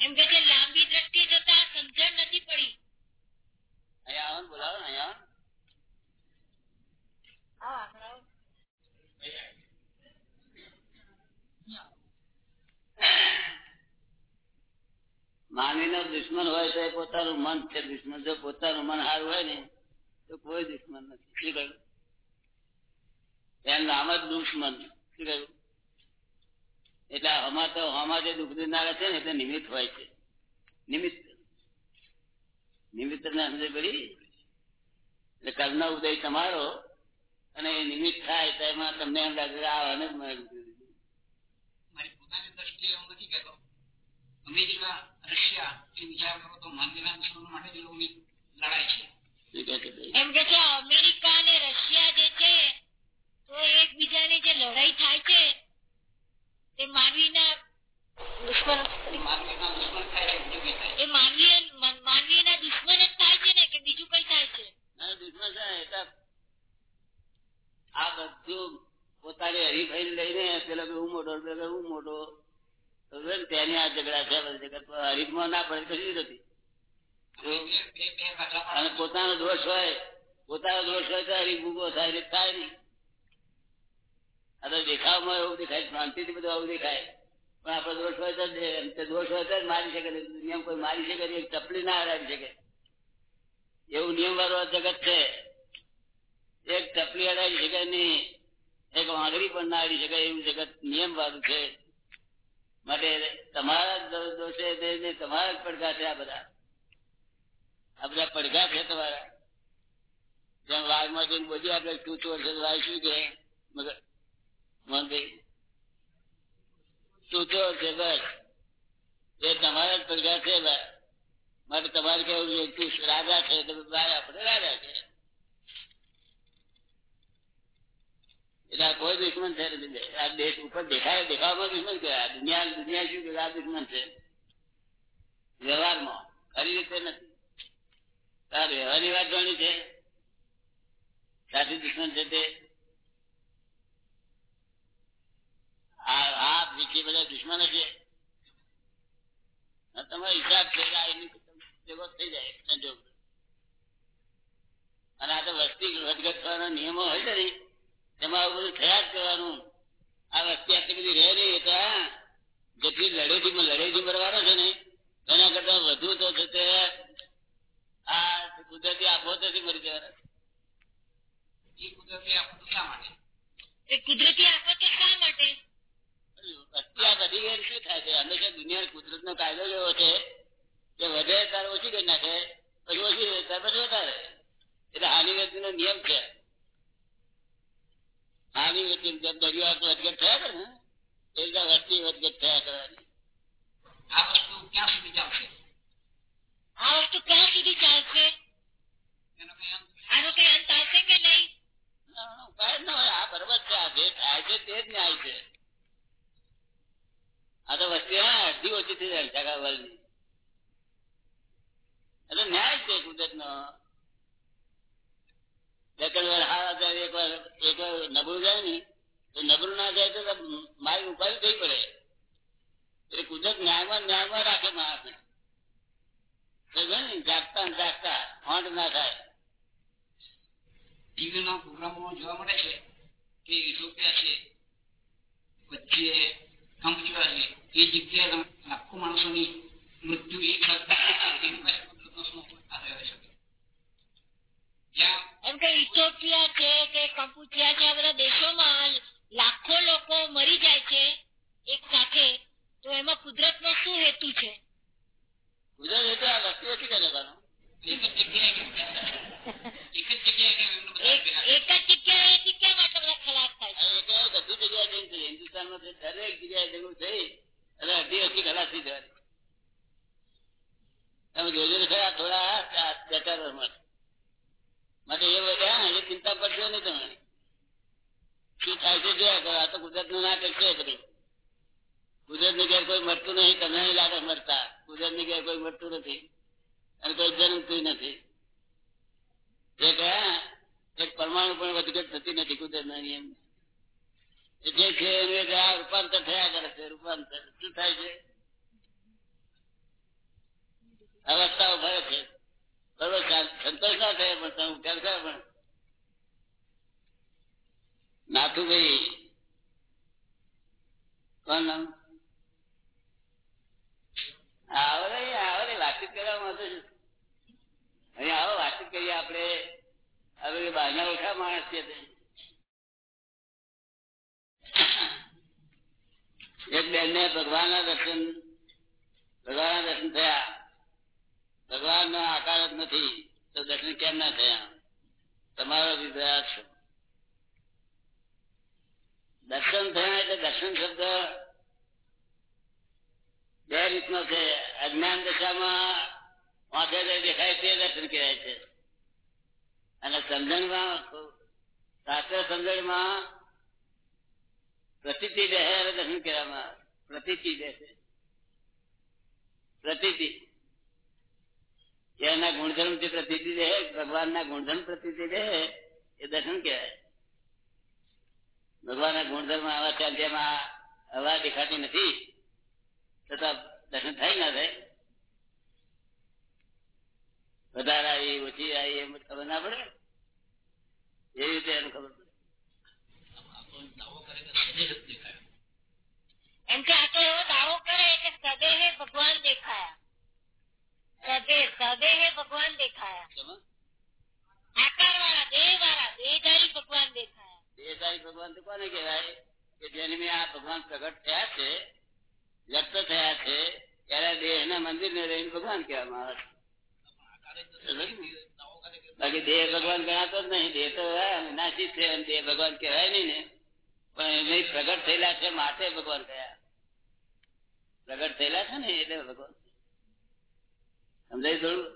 એમ કે લાંબી દ્રષ્ટિ જોતા સમજણ નથી પડી. અહીંયા આવો બોલાવો અહીંયા આવો. માનવી નો દુશ્મન હોય તો એ પોતાનું મન છે. દુશ્મન જો પોતાનું મન સારું હોય ને તો કોઈ દુશ્મન નથી. શું કહ્યું? એમ નામ જ દુશ્મન. શું કહ્યું? એટલે આમાં તો આમાં જે દુઃખ દેનારા છે ને એટલે નિમિત્ત હોય છે. નિમિત્ત. નિમિત્ત ને સમજ પડી એટલે કર્મનો ઉદય તમારો અને એ નિમિત્ત થાય તો એમાં તમને એમ લાગે આ મારે પોતાની દ્રષ્ટિએ હું નથી કહેતો. અમેરિકા રશિયા એ વિચાર કરો તો માનવીના માટે જ લોકોની લડાઈ છે? એમ કે અમેરિકા અને રશિયા જે છે તો એકબીજાની જે લડાઈ થાય છે તે માનવીના દુશ્મન માનવીના દુશ્મન થાય છે બીજું કઈ થાય એ માનવીય મા- માનવીના દુશ્મન જ થાય છે ને કે બીજું કઈ થાય છે ના, દુશ્મન છે એટલે આ બધું પોતાની હરીફાઈ લઈને પેલો કે હું મોટો પેલો કે હું મોટો તો છે ને તેની આ ઝઘડા છે બધા જગત હરીફમાં ના પડે કશું નથી. અને પોતાનો દોષ હોય પોતાનો દોષ હોય તો ઊભો થાય થાય નહીં. આ તો દેખાવમાં એવું દેખાય શાંતિથી બધું આવું દેખાય. પણ આપડે દોષ હોય તો દોષ હોય તો મારી શકે નિયમ કોઈ મારી શકે નહીં, એક ચપલી ના હરાવી શકે. એવું નિયમ વાળું જગત છે. એક ચપલી હરાવી શકે નહીં એક વાંગડી પણ ના હરી શકે એવું જગત નિયમ વાળું છે. માટે તમારા દોષે તમારા જ પડઘા છે આ બધા. આ બધા પડઘા છે તમારા. જેમ વાઘમાં જઈને બોલ્યું, આપણે તું ચોર છે? વાઘ શું કે મગર મોહનભાઈ તું ચોર છે, બસ. એ તમારા જ પડઘા છે. માટે તમારે કેવું તું રાજા છે, તમે ભાઈ આપણે રાજા છે. એટલે આ કોઈ દુશ્મન છે આ દેશ ઉપર દેખાય દેખાવામાં દુશ્મન કહેવાય. દુનિયા દુનિયા શું કે આ દુશ્મન છે. વ્યવહારમાં ખરી રીતે નથી. તાર વ્યવહારની વાત જાણી છે. સાચી દુશ્મન છે તે. આ આ બીજી બધા દુશ્મન છે. તમારો હિસાબ છે એની ભેગો થઈ જાય સંજોગ. અને આ તો વસ્તી વધઘટ થવાના નિયમો હોય છે ને તેમાં આવું બધું થયા જ કરવાનું. આ વસ્તી આટલી બધી રહે નહીં એટલે હા, જેટલી લડેથી લડેથી મરવાનો છે ને એના કરતા વધુ તો છે તે આ કુદરતી આફતોથી મરી જવાના એ કુદરતી આપતું શા માટે? એ કુદરતી આફતો શા માટે? વસ્તી આ ગઈ શું થાય છે? હંમેશા દુનિયા કુદરત નો કાયદો એવો છે કે વધે તારે ઓછી કરી નાખે પછી ઓછી ત્યાર પછી વધારે? એટલે હાનિ વ્યક્તિ નો નિયમ છે. હાનિ વ્યક્તિ જેમ દરિયો વધઘટ થયા કરે ને એ રીતે વસ્તી વધઘટ થયા કરવાની આ વસ્તુ ક્યાં સુધી ચાલશે આ વસ્તુ ક્યાં સુધી ચાલશે એનો કઈ અંત આનો કઈ અંત આવશે કે નહીં ના, ઉપાય જ ના હોય આ બરોબર છે આ જે થાય છે તે જ ન્યાય છે આ તો વસ્તી હા અડધી ઓછી થઈ જાય ટકા વર્ગની એટલે ન્યાય છે કુદરત નો બે ત્રણ વાર હારા જાય એક વાર એક વાર નબળું જાય ને તો નબળું ના જાય તો મારી ઉપાય થઈ પડે એટલે કુદરત ન્યાયમાં ન્યાયમાં રાખે માણસને સમજ્યો ને? જાગતા ને જાગતા હોંડ ના થાય ટીવી ના પ્રોગ્રામો જોવા મળે છે કે ઇથોપિયા છે વચ્ચે કંપનીઓ છે એ જગ્યાએ તમે લાખો માણસોની મૃત્યુ એક સાથે થાય છે. એની પાસે કુદરતનો શું આધાર રહી શકે જ્યાં એમ કે ઇથોપિયા છે કે કંપુચિયા છે આ બધા દેશોમાં લાખો લોકો મરી જાય છે એક સાથે તો એમાં કુદરતનો શું હેતુ છે એટલે આ વસ્તી કરે કરવાનું એક જ જગ્યાએ એક જ જગ્યાએ કેમ એમને બધા એક જ જગ્યાએથી કેમ આટલા બધા ખલાસ થાય છે? બધી જગ્યાએ જઈને. હિન્દુસ્તાનમાં દરેક જગ્યાએ જંગલ થઈ અને અડધી અડધી ખલાસ થઈ જવાની તમે જોજો ખરા થોડા આ બે ચાર વર્ષમાં માટે. એ બધા એ ચિંતા કરશો નહીં તમે. શું થાય છે જોયા કરો. આ તો કુદરતનું નાટક છે બધું. કુદરતની ઘેર કોઈ મરતું નહીં તમને નહીં લાગે મરતા. કુદરતની ઘેર કોઈ મરતું નથી અને કોઈ જન્મતું નથી. જે કયા પરમાણુ પણ વધઘટ થતી નથી કુદરત ના નિયમ જે છે રૂપાંતર થયા કરે છે, રૂપાંતર. શું થાય છે? અવસ્થાઓ ભરે છે. બરોબર સંતોષ ના થાય પણ તમે કરશો પણ. નાથુભાઈ, કોણ નામ? એક બેન ને ભગવાનના દર્શન ભગવાનના દર્શન થયા. ભગવાન નો આકાર જ નથી, તો દર્શન કેમ ના થયા? તમારો છે દર્શન થયા એટલે દર્શન શબ્દ બે રીતનો છે. અજ્ઞાન દશામાં દેખાય તે દર્શન કહેવાય છે. અને સમજણમાં, શાસ્ત્ર સમજણમાં પ્રતિતિ દેહ અને દર્શન કહેવામાં આવે. પ્રતિતિ પ્રતિતિ. એના ગુણધર્મ જે પ્રતિતિ દેહ, ભગવાનના ગુણધર્મ પ્રતિતિ દેહ, એ દર્શન કહેવાય. ભગવાનના ગુણધર્મ આવા ત્યાં જેમાં હવા દેખાતી નથી. છતાં દર્શન થાય ના થાય વધારે આવી ઓછી આવી એમ ખબર ના પડે એવી રીતે એનું ખબર પડે દાવો કરે કે સદેહ જ દેખાય એમ કે આ તો એવો દાવો કરે કે સદેહે ભગવાન દેખાયા સદે સદેહે ભગવાન દેખાયા શેમાં? આકાર વાળા દેહ વાળા દેહધારી ભગવાન દેખાયા દેહધારી ભગવાન તો કોને કહેવાય કે જેને આ ભગવાન પ્રગટ થયા છે વ્યક્ત થયા છે, ત્યારે દેહ ના મંદિર ને રહીને ભગવાન કહેવામાં આવે છે. બાકી દેહ ભગવાન ગણાતો જ નહીં, દેહ તો નાસી છે દેહ ભગવાન કહેવાય નહીં ને. પણ એમને પ્રગટ થયેલા છે, માટે ભગવાન કયા પ્રગટ થયેલા છે ને એટલે ભગવાન. સમજાયું થોડું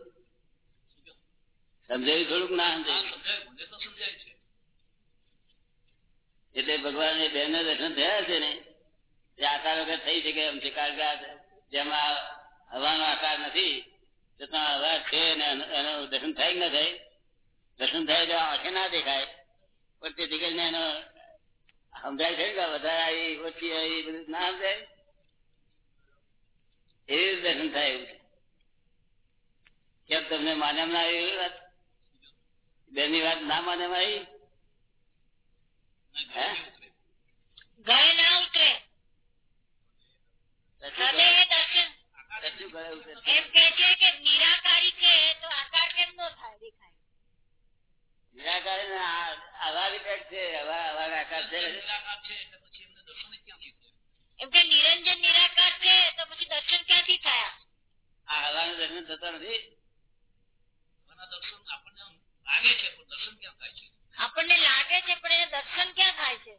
સમજાયું થોડુંક ના સમજાયું? એટલે ભગવાન એ બેન દર્શન થયા છે ને. આકાર વગર થઈ શકે એમ છે. કારણ કે જેમાં હવાનો આકાર નથી છતાં હવા છે એનું દર્શન થાય કે ના થાય? દર્શન થાય તો આંખે ના દેખાય. પણ તે દીકરીને એનો સમજાય છે કે વધારે આવી, ઓછી આવી, બધું ના સમજાય? એવી દર્શન થાય એવું છે. કેમ તમને માન્યમ ના આવી એવી વાત? બેની વાત ના માન્યમ આવી? હે? ગાય ના ઉતરે. સદેહે દર્શન કશું ગળે ઉતરે. એમ કે છે કે નિરાકારી છે તો આકાર કેમ નો થાય દેખાય. નિરાકાર આવા રીતે છે આવા આવા આકાર છે. નિરાકાર છે એટલે પછી એમને દર્શન જ ક્યાંથી થયા? એમ કે નિરંજન નિરાકાર છે તો પછી દર્શન ક્યાંથી થયા? આવાનું દર્શન થતો નથી. દર્શન આપણને લાગે છે પણ દર્શન ક્યાં થાય છે? આપણને લાગે છે પણ એને દર્શન ક્યાં થાય છે?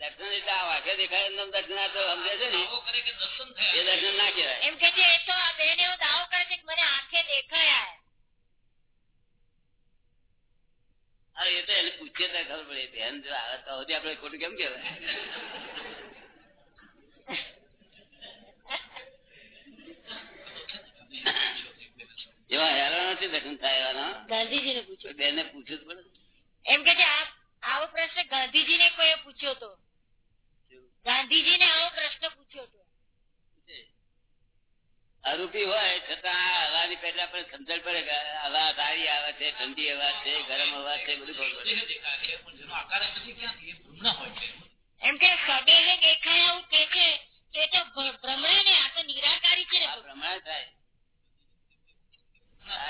દર્શન એટલે આ વાંખે દેખાય એમનેમ દર્શન આ તો સમજે છે ને. દાવો કરે કે દર્શન એ દર્શન ના કહેવાય. એમ કે છે એ તો આ બેન એવો દાવો કરે છે કે મને આંખે દેખાયા હા એ તો એને પૂછીએ તો ખબર પડે બેન જો આવે તો સુધી આપણે ખોટું કેમ કહેવાય? એવા હેરાન નથી દર્શન થાય એવાના? ગાંધીજીને પૂછ્યું. બેન ને પૂછ્યું જ પડે. એમ કે છે આ આવો પ્રશ્ન ગાંધીજીને કોઈએ પૂછ્યો તો ગાંધીજીને આવો પ્રશ્ન પૂછ્યો હતો આરોપી હોય છતાં હવાની પહેલા પણ સમજણ પડે કે હવા સારી આવે છે ઠંડી હવા છે ગરમ હવા છે બધું ખબર પડે ભ્રમણા એમ કે સદેહ દેખાય આવું કે છે તે તો ભ્રમણા ને આ તો નિરાકારી છે ને આ થાય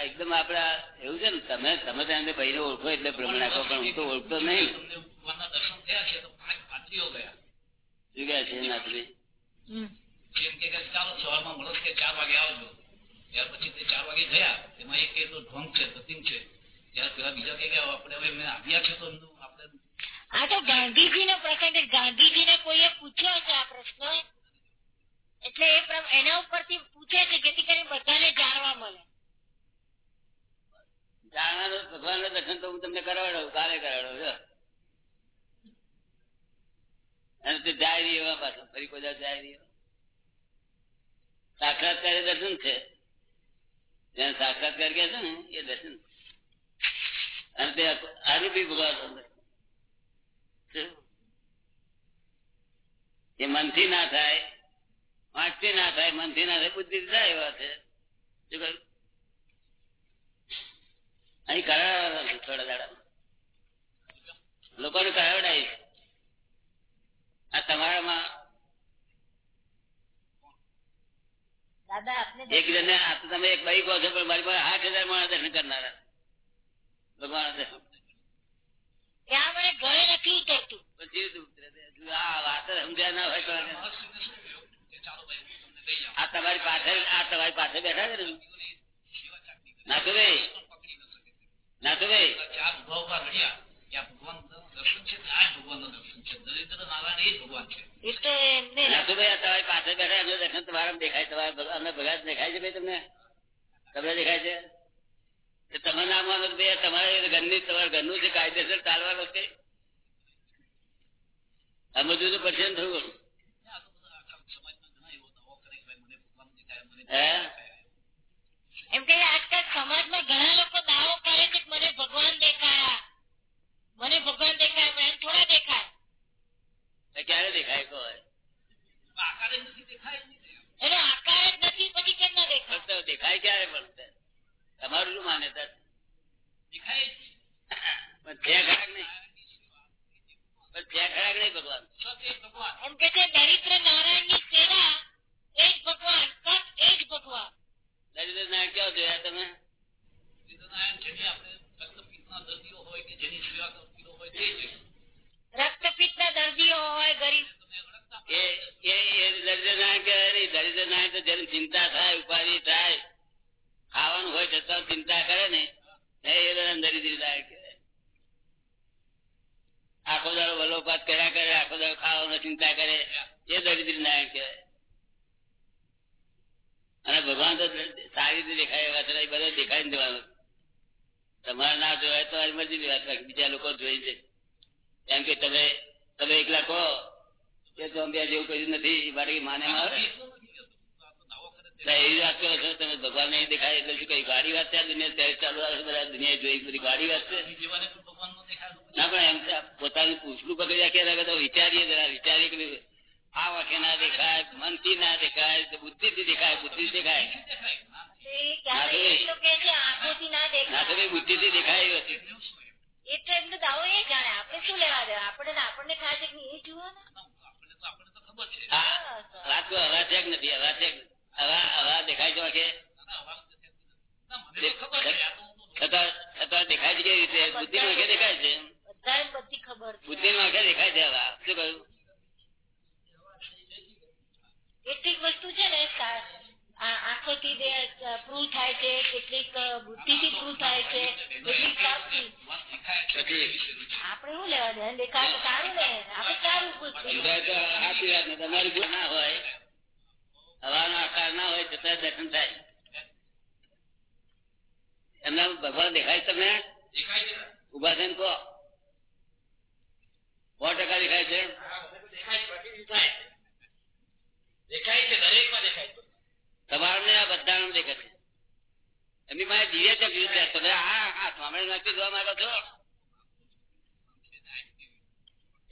એકદમ આપડા એવું છે ને તમે તમે તેને ભાઈ ઓળખો એટલે ભ્રમણા કહો પણ હું તો ઓળખતો નહીં. દર્શન થયા છે તો પાંચ પાત્રીઓ ગયા. શું કહે છે નાથભાઈ હમ. કે કે ચાલો સવારમાં મળો કે ચાર વાગે આવજો. ત્યાર પછી તે ચાર વાગે ગયા. એમાં એક એ ઢોંગ છે પ્રતિમ છે. ત્યાર પેલા બીજા કે કે આપણે હવે આવ્યા છે તો આપણે આ તો ગાંધીજીનો પ્રસંગ છે. ગાંધીજીને કોઈએ પૂછ્યો છે આ પ્રશ્ન? એટલે એ એના ઉપરથી પૂછે છે જેથી કરીને બધાને જાણવા મળે. ભગવાનનું દર્શન તો હું તમને કરાવડાવું, કાલે કરાવડાવું, જો. અને તે જાય નહીં એવા પાછું, ફરી કોઈ જાય સાક્ષાત્કાર દર્શન છે. જેને સાક્ષાત્કાર કે છે ને, એ દર્શન અને તે આરૂપી ભગવાન? એ મનથી ના થાય, વાંચથી ના થાય, મનથી ના થાય બુદ્ધિ થાય એવા છે. શું કહ્યું? અહીં કરાવડાવવાનું છે થોડા દાડા લોકોને કરાવડાવીશ આ તમારામાં એક જણને આ તો તમે એક ભાઈ કહો છો પણ મારી પાસે આઠ હજાર માણસ દર્શન કરનારા. ભગવાન દર્શન આ તમારી પાછળ આ તમારી પાછળ બેઠા છે ને કરી. નાથુભાઈ પણ પકડી ન શકે નાથુભાઈ ઊભા જ જ ઘરની છે કાયદેસર ચાલવાનું છે. આ બધું તો પડશે ને થોડું હે? દેખાય. એમ કે આજકાલ સમાજમાં ઘણા લોકો દાવો કરે છે કે મને ભગવાન દેખાયા મને ભગવાન દેખાયા પણ એમ થોડા દેખાય તો ક્યારે દેખાય કહો આકારે નથી દેખાય જ નહીં. એનો આકાર જ નથી પછી કેમ ના દેખાય પણ તો દેખાય ક્યારે પણ તમારું શું માન્યતા છે? દેખાય જ નહીં. પણ છે ખરાક નહીં પણ છે ખરાક નહીં ભગવાન સત એ ભગવાન એમ કે છે દરિદ્ર નારાયણની સેવા એ જ ભગવાન સત એ જ ભગવાન દરિદ્ર નારાયણ ક્યાં જોયા તમે? જેની આપણે રક્તપિત્તના દર્દીઓ હોય કે જેની સેવા કરતી હોય તે જ રક્તપિત્તના દર્દીઓ હોય ગરીબ. એ એ એ દરિદ્ર નારાયણ કહેવાય નહીં દરિદ્ર નારાયણ તો જેને ચિંતા થાય ઉપાધિ થાય ખાવાનું હોય છતાં ચિંતા કરે ને. એ દરિદ્ર નારાયણ કહેવાય આખો દાડો વલોપાત કર્યા કરે આખો દાડો ખાવાનો ચિંતા કરે. એ દરિદ્ર નારાયણ કહેવાય અને ભગવાન તો સારી રીતે દેખાય એવા છે ને દેવાનું તમારે ના જોવાય તો તમારી મરજી વાત રાખી બીજા લોકો જોઈ છે. એમ કે તમે તમે એકલા કહો કે તો અંબિયા જેવું કર્યું નથી મારે માને આવે એવી વાત કરો છો, તમે ભગવાન નહીં દેખાય એટલે શું કઈ ગાડી વાત છે આ દુનિયા ત્યારે ચાલુ આવે બધા દુનિયા જોઈ બધી ગાડી વાત છે. નો, પણ એમ પોતાનું પૂછલું પકડી રાખ્યા રાખે તો વિચારીએ જરા, વિચારીએ કે આ વાંખે ના દેખાય, મનથી ના દેખાય બુદ્ધિથી દેખાય બુદ્ધિ દેખાય. દેખાયથી દેખાય ભાઈ બુદ્ધિથી દેખાય. એવી વસ્તુ એવું શું એમ? એ તો એમનો દાવો એ જાણે આપણે શું લેવા દે આપણે આપણને ખાસ એ જુઓ ને. દેખાય છે બુદ્ધિ માં દેખાય છે છે? માં દેખાય છે હવા પ્રૂવ થાય છે કેટલીક બુદ્ધિથી પ્રૂવ થાય છે કેટલીક. આપણે શું લેવા દે દેખાય તો સારું ને આપણે સારું સાચી વાત ને તમારી ભૂલ ના હોય હવાનો આકાર ના હોય છતાં દર્શન થાય. એમના ભગવાન દેખાય છે તમને? છે. ઊભા થઈને કહો. સો ટકા દેખાય છે? દેખાય છે, દરેક દેખાય. દેખાય છે દરેકમાં દેખાય છે. તમારા ને આ બધા દેખાય છે એમની પાસે દિવ્ય ચક્ષુ છે તમે આ હા સ્વામી નાખી જોવા માંગો છો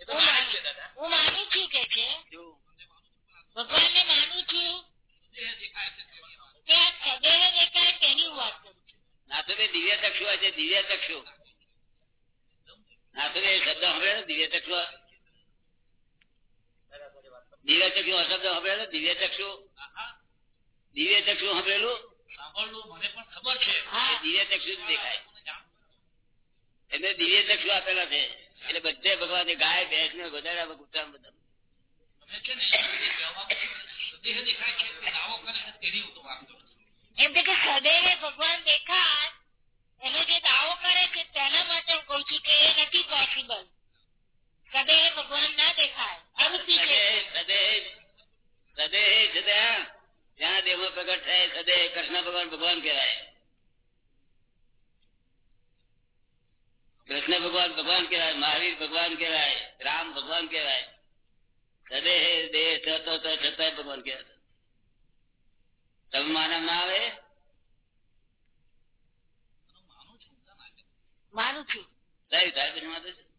એ તો માને જ છે દાદા. હું માનું છું કે છે. શું? ભગવાનને માનું છું. સદેહ દેખાય તેની હું વાત કરું છું. નાથુભાઈ દિવ્ય ચક્ષુ છે દિવ્ય ચક્ષુ નાથુભાઈ શબ્દ સાંભળે ને દિવ્ય ચક્ષુ દિવ્ય ચક્ષુ શબ્દ સાંભળે દિવ્ય ચક્ષુ દિવ્ય ચક્ષુ સાંભળેલું? સાંભળવું મને પણ ખબર છે. એ દિવ્ય ચક્ષુ દેખાય. એમને દિવ્ય ચક્ષુ આપેલા છે. એટલે બધે ભગવાન ગાય ભેંસ ને ગોદાડા કૂતરા બધા. એમ કે ભગવાન દેખાય. એનો જે દાવો કરે છે તેના માટે હું કઉ છું કે એ નથી પોસિબલ સદૈવ ભગવાન ના દેખાય. પ્રગટ થાય તદે કૃષ્ણ ભગવાન ભગવાન કહેવાય. કૃષ્ણ ભગવાન ભગવાન કહેવાય મહાવીર ભગવાન કહેવાય રામ ભગવાન કહેવાય. તદે દેહ થતો તો છતાંય ભગવાન કહેવાય. તમે માનવ ના આવે. માનું છું. સાહેબ સાહેબ માનું છું?